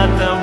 that the